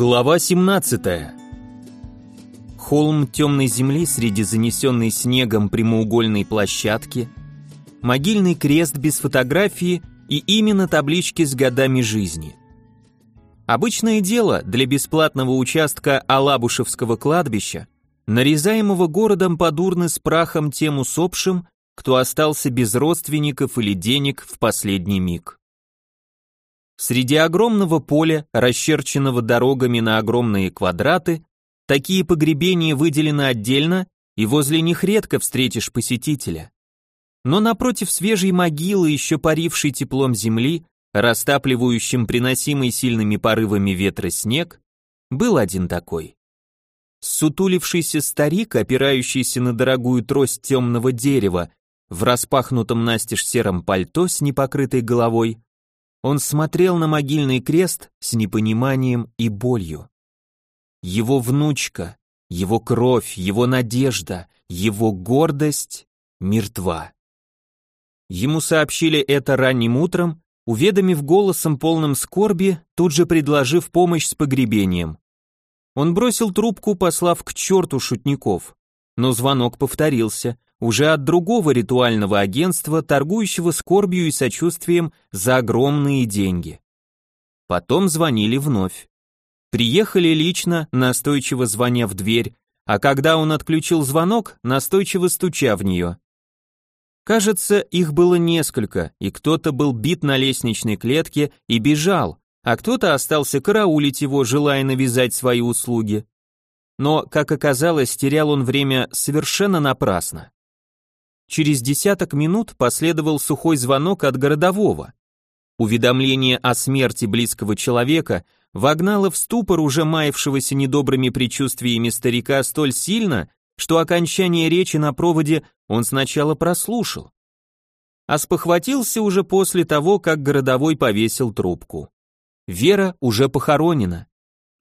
Глава 17. Холм темной земли среди занесенной снегом прямоугольной площадки, могильный крест без фотографии и именно таблички с годами жизни. Обычное дело для бесплатного участка Алабушевского кладбища, нарезаемого городом под урны с прахом тем усопшим, кто остался без родственников или денег в последний миг. Среди огромного поля, расчерченного дорогами на огромные квадраты, такие погребения выделены отдельно, и возле них редко встретишь посетителя. Но напротив свежей могилы, еще парившей теплом земли, растапливающим приносимый сильными порывами ветра снег, был один такой. Сутулившийся старик, опирающийся на дорогую трость темного дерева, в распахнутом настежь сером пальто с непокрытой головой, он смотрел на могильный крест с непониманием и болью. Его внучка, его кровь, его надежда, его гордость мертва. Ему сообщили это ранним утром, уведомив голосом полным скорби, тут же предложив помощь с погребением. Он бросил трубку, послав к черту шутников. Но звонок повторился, уже от другого ритуального агентства, торгующего скорбью и сочувствием за огромные деньги. Потом звонили вновь. Приехали лично, настойчиво звоня в дверь, а когда он отключил звонок, настойчиво стуча в нее. Кажется, их было несколько, и кто-то был бит на лестничной клетке и бежал, а кто-то остался караулить его, желая навязать свои услуги. Но, как оказалось, терял он время совершенно напрасно. Через десяток минут последовал сухой звонок от городового. Уведомление о смерти близкого человека вогнало в ступор уже маявшегося недобрыми предчувствиями старика столь сильно, что окончание речи на проводе он сначала прослушал. А спохватился уже после того, как городовой повесил трубку. Вера уже похоронена.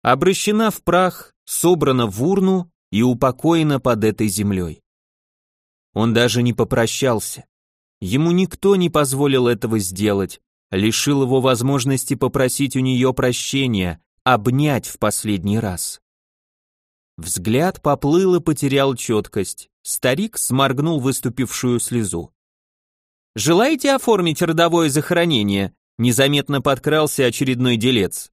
Обращена в прах, собрана в урну и упокоена под этой землей. Он даже не попрощался. Ему никто не позволил этого сделать, лишил его возможности попросить у нее прощения, обнять в последний раз. Взгляд поплыл и потерял четкость. Старик сморгнул выступившую слезу. «Желаете оформить родовое захоронение?» Незаметно подкрался очередной делец.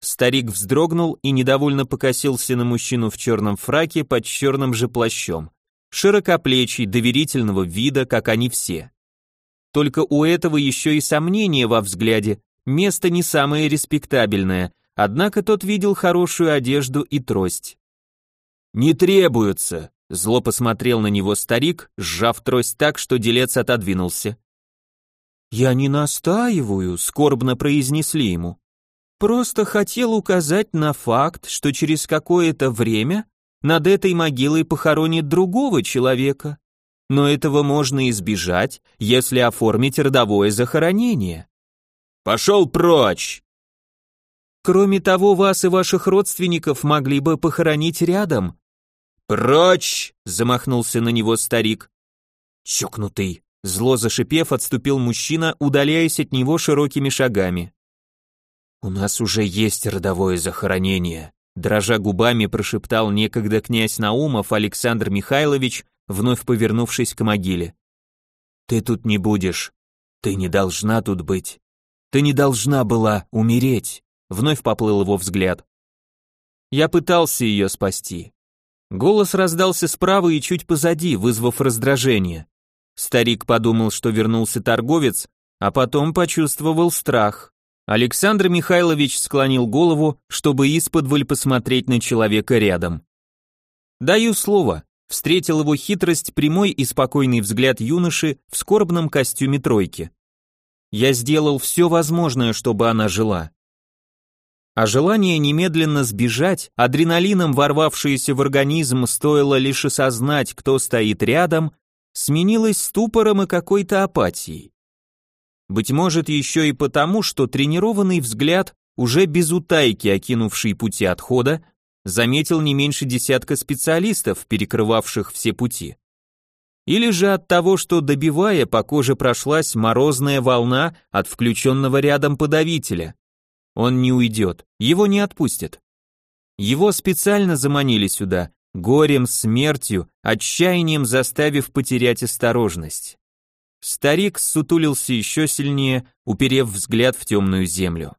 Старик вздрогнул и недовольно покосился на мужчину в черном фраке под черным же плащом широкоплечий, доверительного вида, как они все. Только у этого еще и сомнения во взгляде, место не самое респектабельное, однако тот видел хорошую одежду и трость. «Не требуются», — зло посмотрел на него старик, сжав трость так, что делец отодвинулся. «Я не настаиваю», — скорбно произнесли ему. «Просто хотел указать на факт, что через какое-то время над этой могилой похоронит другого человека. Но этого можно избежать, если оформить родовое захоронение. Пошел прочь! Кроме того, вас и ваших родственников могли бы похоронить рядом. Прочь! Замахнулся на него старик. Чокнутый. Зло зашипев, отступил мужчина, удаляясь от него широкими шагами. «У нас уже есть родовое захоронение», Дрожа губами прошептал некогда князь Наумов Александр Михайлович, вновь повернувшись к могиле. «Ты тут не будешь. Ты не должна тут быть. Ты не должна была умереть», — вновь поплыл его взгляд. Я пытался ее спасти. Голос раздался справа и чуть позади, вызвав раздражение. Старик подумал, что вернулся торговец, а потом почувствовал страх. Александр Михайлович склонил голову, чтобы исподволь посмотреть на человека рядом. «Даю слово», — встретил его хитрость прямой и спокойный взгляд юноши в скорбном костюме тройки. «Я сделал все возможное, чтобы она жила». А желание немедленно сбежать, адреналином ворвавшееся в организм, стоило лишь осознать, кто стоит рядом, сменилось ступором и какой-то апатией. Быть может, еще и потому, что тренированный взгляд, уже без утайки окинувший пути отхода, заметил не меньше десятка специалистов, перекрывавших все пути. Или же от того, что добивая, по коже прошлась морозная волна от включенного рядом подавителя. Он не уйдет, его не отпустят. Его специально заманили сюда, горем, смертью, отчаянием заставив потерять осторожность. Старик сутулился еще сильнее, уперев взгляд в темную землю.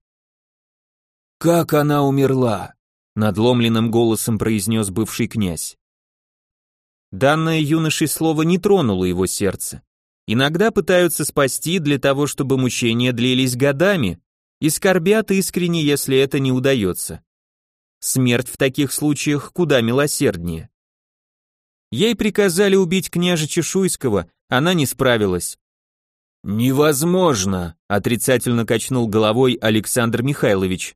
«Как она умерла?» — надломленным голосом произнес бывший князь. Данное юношей слово не тронуло его сердце. Иногда пытаются спасти для того, чтобы мучения длились годами, и скорбят искренне, если это не удается. Смерть в таких случаях куда милосерднее. Ей приказали убить княжа Чешуйского, она не справилась. «Невозможно», — отрицательно качнул головой Александр Михайлович.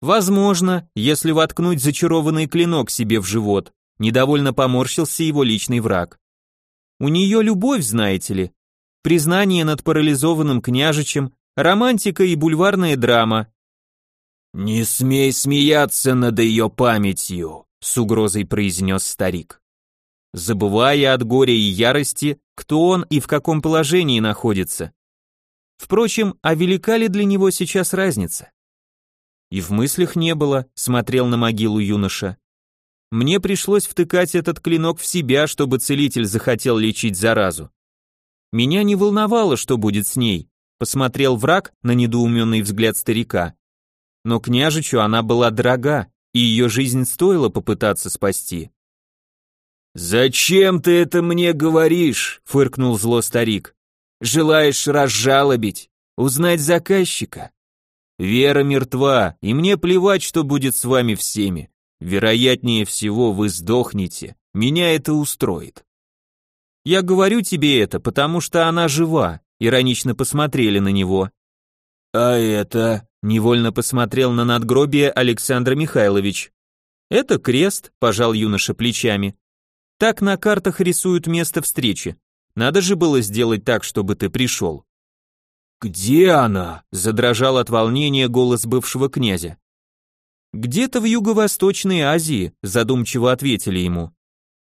«Возможно, если воткнуть зачарованный клинок себе в живот», недовольно поморщился его личный враг. «У нее любовь, знаете ли, признание над парализованным княжичем, романтика и бульварная драма». «Не смей смеяться над ее памятью», — с угрозой произнес старик забывая от горя и ярости, кто он и в каком положении находится. Впрочем, а велика ли для него сейчас разница? И в мыслях не было, смотрел на могилу юноша. Мне пришлось втыкать этот клинок в себя, чтобы целитель захотел лечить заразу. Меня не волновало, что будет с ней, посмотрел враг на недоуменный взгляд старика. Но княжичу она была дорога, и ее жизнь стоило попытаться спасти. «Зачем ты это мне говоришь?» — фыркнул зло старик. «Желаешь разжалобить, узнать заказчика? Вера мертва, и мне плевать, что будет с вами всеми. Вероятнее всего, вы сдохнете. Меня это устроит». «Я говорю тебе это, потому что она жива», — иронично посмотрели на него. «А это?» — невольно посмотрел на надгробие Александр Михайлович. «Это крест», — пожал юноша плечами. Так на картах рисуют место встречи. Надо же было сделать так, чтобы ты пришел. «Где она?» – задрожал от волнения голос бывшего князя. «Где-то в Юго-Восточной Азии», – задумчиво ответили ему.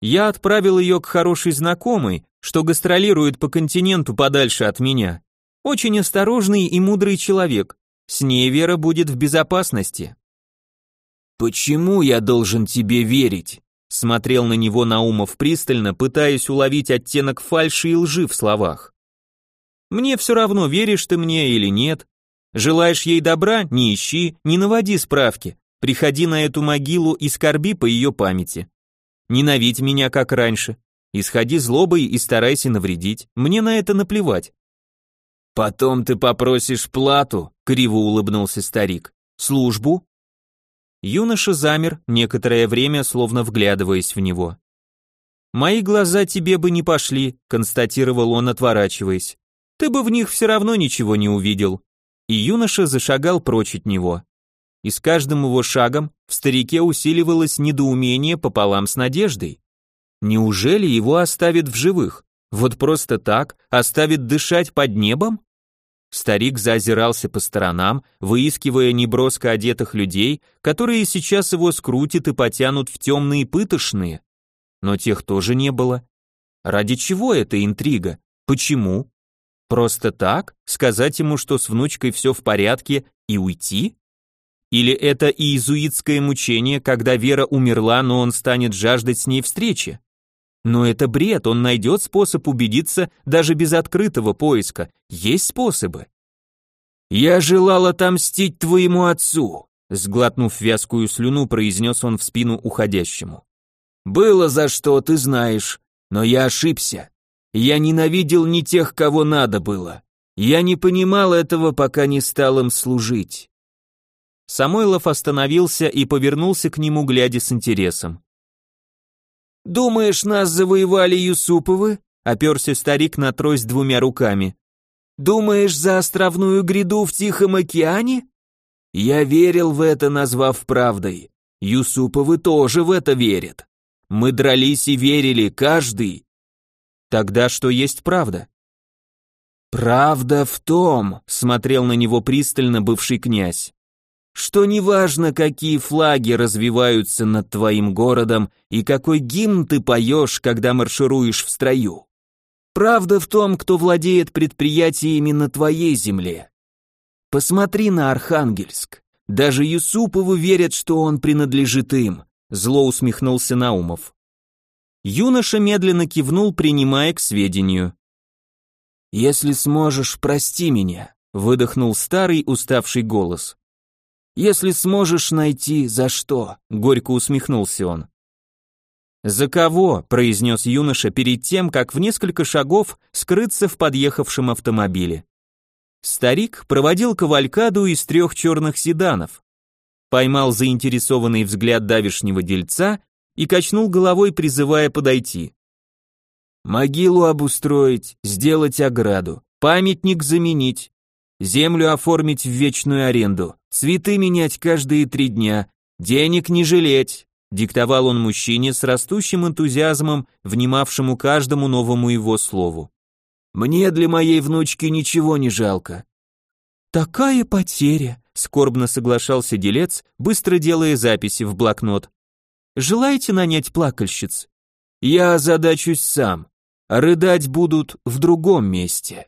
«Я отправил ее к хорошей знакомой, что гастролирует по континенту подальше от меня. Очень осторожный и мудрый человек. С ней Вера будет в безопасности». «Почему я должен тебе верить?» Смотрел на него Наумов пристально, пытаясь уловить оттенок фальши и лжи в словах. «Мне все равно, веришь ты мне или нет. Желаешь ей добра, не ищи, не наводи справки. Приходи на эту могилу и скорби по ее памяти. Ненавидь меня, как раньше. Исходи злобой и старайся навредить. Мне на это наплевать». «Потом ты попросишь плату», — криво улыбнулся старик. «Службу?» Юноша замер, некоторое время словно вглядываясь в него. «Мои глаза тебе бы не пошли», — констатировал он, отворачиваясь. «Ты бы в них все равно ничего не увидел». И юноша зашагал прочь от него. И с каждым его шагом в старике усиливалось недоумение пополам с надеждой. Неужели его оставят в живых? Вот просто так оставят дышать под небом? Старик заозирался по сторонам, выискивая неброско одетых людей, которые сейчас его скрутят и потянут в темные пытошные. Но тех тоже не было. Ради чего эта интрига? Почему? Просто так? Сказать ему, что с внучкой все в порядке, и уйти? Или это иезуитское мучение, когда Вера умерла, но он станет жаждать с ней встречи? Но это бред, он найдет способ убедиться даже без открытого поиска. Есть способы. «Я желал отомстить твоему отцу», сглотнув вязкую слюну, произнес он в спину уходящему. «Было за что, ты знаешь, но я ошибся. Я ненавидел не тех, кого надо было. Я не понимал этого, пока не стал им служить». Самойлов остановился и повернулся к нему, глядя с интересом. «Думаешь, нас завоевали Юсуповы?» — оперся старик на трость двумя руками. «Думаешь, за островную гряду в Тихом океане?» Я верил в это, назвав правдой. Юсуповы тоже в это верят. Мы дрались и верили, каждый. Тогда что есть правда? Правда в том, смотрел на него пристально бывший князь, что неважно, какие флаги развиваются над твоим городом и какой гимн ты поешь, когда маршируешь в строю. Правда в том, кто владеет предприятиями на твоей земле. Посмотри на Архангельск. Даже Юсуповы верят, что он принадлежит им, зло усмехнулся Наумов. Юноша медленно кивнул, принимая к сведению. Если сможешь, прости меня, выдохнул старый уставший голос. Если сможешь найти, за что? горько усмехнулся он. За кого? произнес юноша перед тем, как в несколько шагов скрыться в подъехавшем автомобиле. Старик проводил кавалькаду из трех черных седанов, поймал заинтересованный взгляд давишнего дельца и качнул головой, призывая подойти. Могилу обустроить, сделать ограду, памятник заменить, землю оформить в вечную аренду, цветы менять каждые три дня, денег не жалеть, диктовал он мужчине с растущим энтузиазмом, внимавшему каждому новому его слову. Мне для моей внучки ничего не жалко. Такая потеря, скорбно соглашался делец, быстро делая записи в блокнот. Желаете нанять плакальщиц? Я озадачусь сам. Рыдать будут в другом месте.